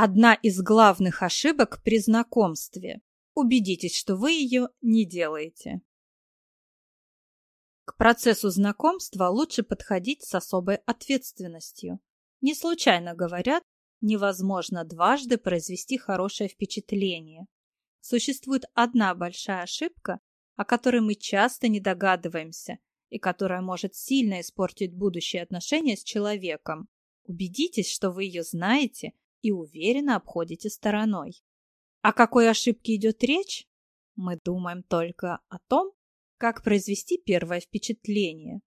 Одна из главных ошибок при знакомстве. Убедитесь, что вы ее не делаете. К процессу знакомства лучше подходить с особой ответственностью. Не случайно говорят, невозможно дважды произвести хорошее впечатление. Существует одна большая ошибка, о которой мы часто не догадываемся и которая может сильно испортить будущие отношения с человеком. Убедитесь, что вы ее знаете и уверенно обходите стороной. О какой ошибке идет речь? Мы думаем только о том, как произвести первое впечатление.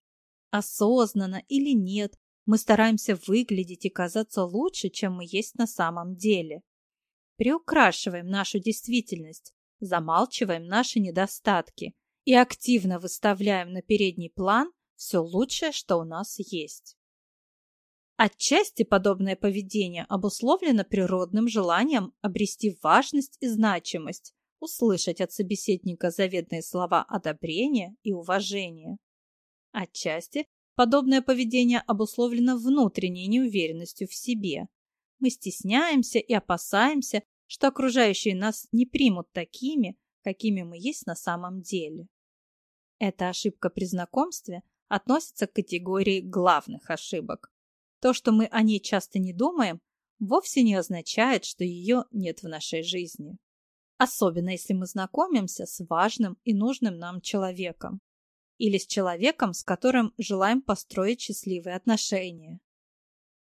Осознанно или нет, мы стараемся выглядеть и казаться лучше, чем мы есть на самом деле. Приукрашиваем нашу действительность, замалчиваем наши недостатки и активно выставляем на передний план все лучшее, что у нас есть. Отчасти подобное поведение обусловлено природным желанием обрести важность и значимость, услышать от собеседника заветные слова одобрения и уважения. Отчасти подобное поведение обусловлено внутренней неуверенностью в себе. Мы стесняемся и опасаемся, что окружающие нас не примут такими, какими мы есть на самом деле. Эта ошибка при знакомстве относится к категории главных ошибок. То, что мы о ней часто не думаем, вовсе не означает, что ее нет в нашей жизни. Особенно если мы знакомимся с важным и нужным нам человеком. Или с человеком, с которым желаем построить счастливые отношения.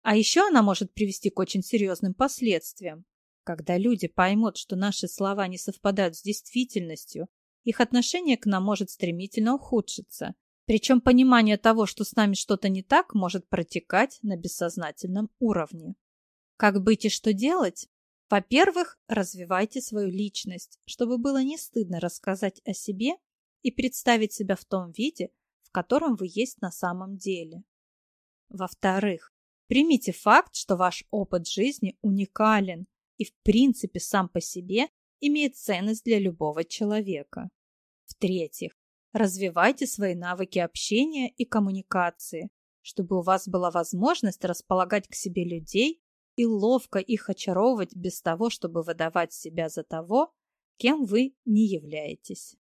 А еще она может привести к очень серьезным последствиям. Когда люди поймут, что наши слова не совпадают с действительностью, их отношение к нам может стремительно ухудшиться, причем понимание того, что с нами что-то не так, может протекать на бессознательном уровне. Как быть и что делать? Во-первых, развивайте свою личность, чтобы было не стыдно рассказать о себе и представить себя в том виде, в котором вы есть на самом деле. Во-вторых, примите факт, что ваш опыт жизни уникален и в принципе сам по себе имеет ценность для любого человека. В-третьих, Развивайте свои навыки общения и коммуникации, чтобы у вас была возможность располагать к себе людей и ловко их очаровывать без того, чтобы выдавать себя за того, кем вы не являетесь.